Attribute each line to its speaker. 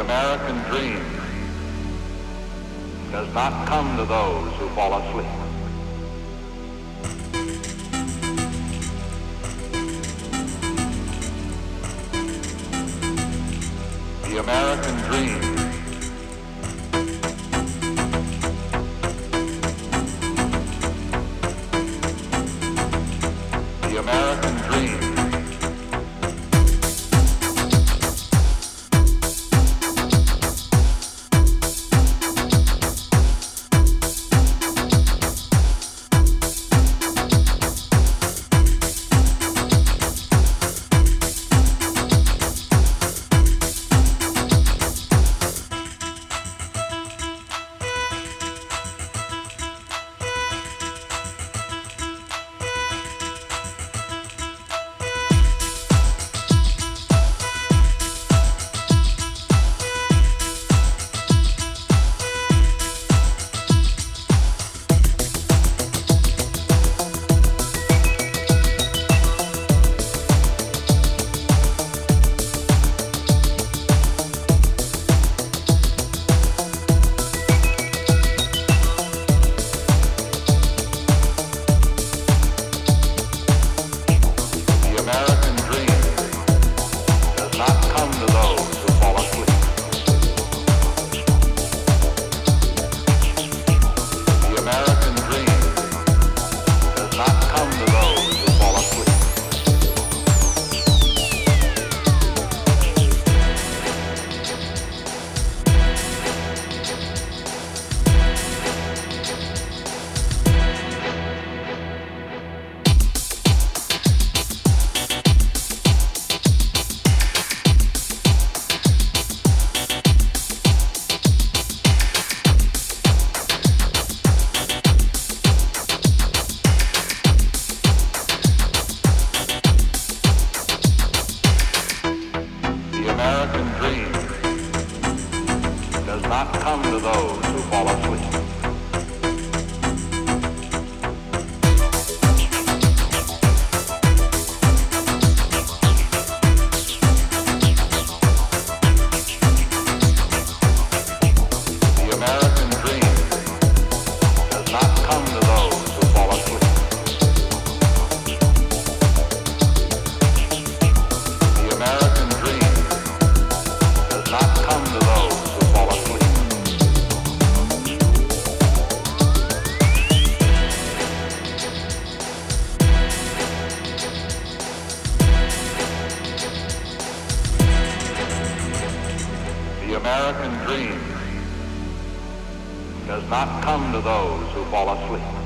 Speaker 1: The American dream does not come to those who fall asleep. The American dream The American American dream does not come to those who fall American dream does not come to those who fall asleep.